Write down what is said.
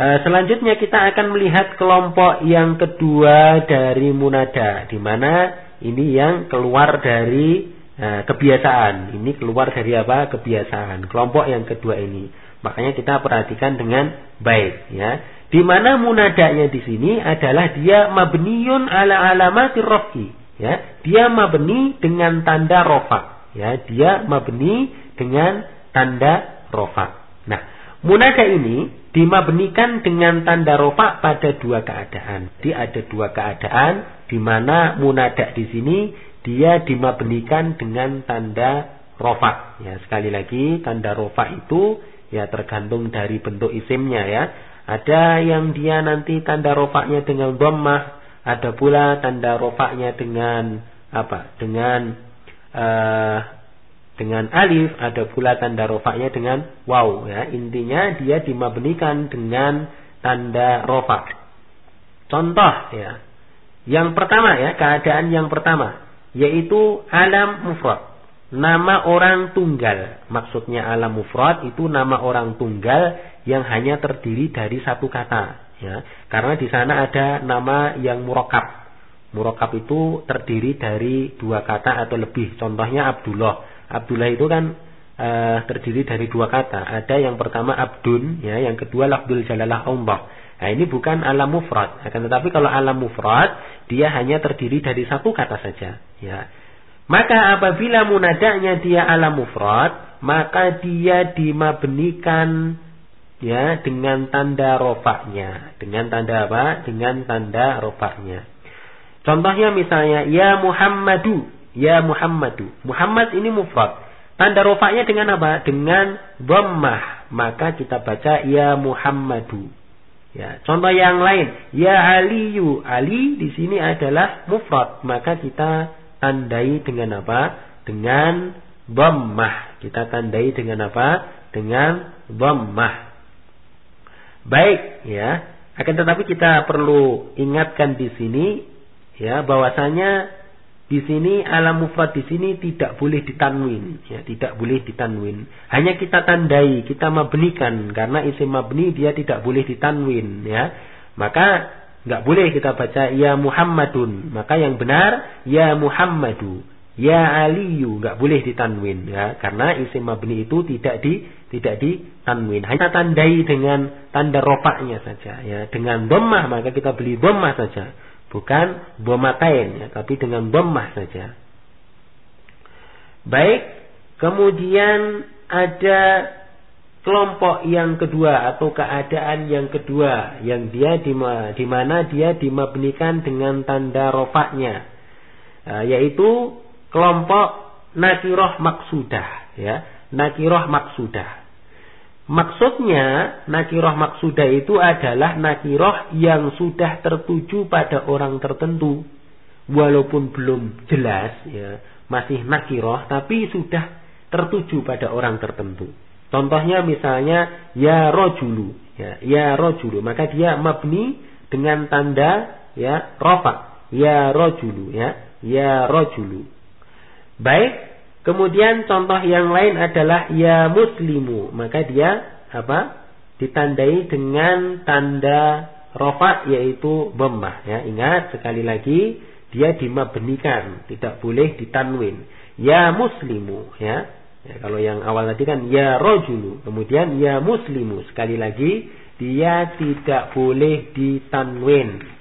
Uh, selanjutnya kita akan melihat kelompok yang kedua dari munada, di mana ini yang keluar dari uh, kebiasaan. Ini keluar dari apa? Kebiasaan. Kelompok yang kedua ini. Makanya kita perhatikan dengan baik, ya. Di mana munadanya di sini adalah dia mabniun ala alamatir rafi, ya. Dia mabni dengan tanda rofa, ya. Dia mabni dengan tanda rofa. Nah, munada ini dimabnikan dengan tanda rofa pada dua keadaan. Jadi ada dua keadaan di mana munada di sini dia dimabnikan dengan tanda rofa. Ya, sekali lagi tanda rofa itu ya tergantung dari bentuk isimnya ya. Ada yang dia nanti tanda rofaknya dengan dhammah, ada pula tanda rofaknya dengan apa? Dengan uh, dengan alif, ada pula tanda rofaknya dengan waw ya. Intinya dia dimabnikan dengan tanda rofak. Contoh ya. Yang pertama ya, keadaan yang pertama yaitu alam mufrad. Nama orang tunggal. Maksudnya alam mufrad itu nama orang tunggal yang hanya terdiri dari satu kata ya. Karena di sana ada nama yang murakab. Murakab itu terdiri dari dua kata atau lebih. Contohnya Abdullah. Abdullah itu kan e, terdiri dari dua kata. Ada yang pertama abdun, ya, yang kedua labdul jalalah Allah. Nah, ini bukan alam mufrad. Akan tetapi kalau alam mufrad, dia hanya terdiri dari satu kata saja. Ya. Maka apabila munadanya dia alam mufrad, maka dia dimabnikan ya dengan tanda rofaknya. Dengan tanda apa? Dengan tanda rofaknya. Contohnya misalnya ya Muhammadu Ya Muhammadu. Muhammad ini mufrad. Tanda rofaknya dengan apa? Dengan dhammah. Maka kita baca ya Muhammadu. Ya, contoh yang lain, ya Aliyu. Ali di sini adalah mufrad, maka kita tandai dengan apa? Dengan dhammah. Kita tandai dengan apa? Dengan dhammah. Baik, ya. Akan tetapi kita perlu ingatkan di sini ya bahwasanya di sini alam mufrad di sini tidak boleh ditanwin, ya, tidak boleh ditanwin. Hanya kita tandai, kita mabnikan karena isim mabni dia tidak boleh ditanwin, ya. Maka nggak boleh kita baca ya Muhammadun. Maka yang benar ya Muhammadu, ya Aliyu nggak boleh ditanwin, ya. Karena isim mabni itu tidak di tidak ditanwin. Hanya tandai dengan tanda rofaknya saja, ya. Dengan dhammah maka kita beli dhammah saja bukan bomatain ya, tapi dengan bommah saja. Baik, kemudian ada kelompok yang kedua atau keadaan yang kedua yang dia di mana dia dimabnikan dengan tanda rofaknya yaitu kelompok nakiroh maksudah ya nakiroh maksudah Maksudnya nakiroh maksudah itu adalah nakiroh yang sudah tertuju pada orang tertentu. Walaupun belum jelas ya, masih nakiroh tapi sudah tertuju pada orang tertentu. Contohnya misalnya ya rojulu, ya, ya rojulu, maka dia mabni dengan tanda ya rofa, ya rojulu, ya, ya rojulu. Baik, Kemudian contoh yang lain adalah ya muslimu. Maka dia apa? Ditandai dengan tanda rofa yaitu bemah. Ya, ingat sekali lagi dia dimabnikan, tidak boleh ditanwin. Ya muslimu, ya. ya. Kalau yang awal tadi kan ya rojulu, kemudian ya muslimu. Sekali lagi dia tidak boleh ditanwin.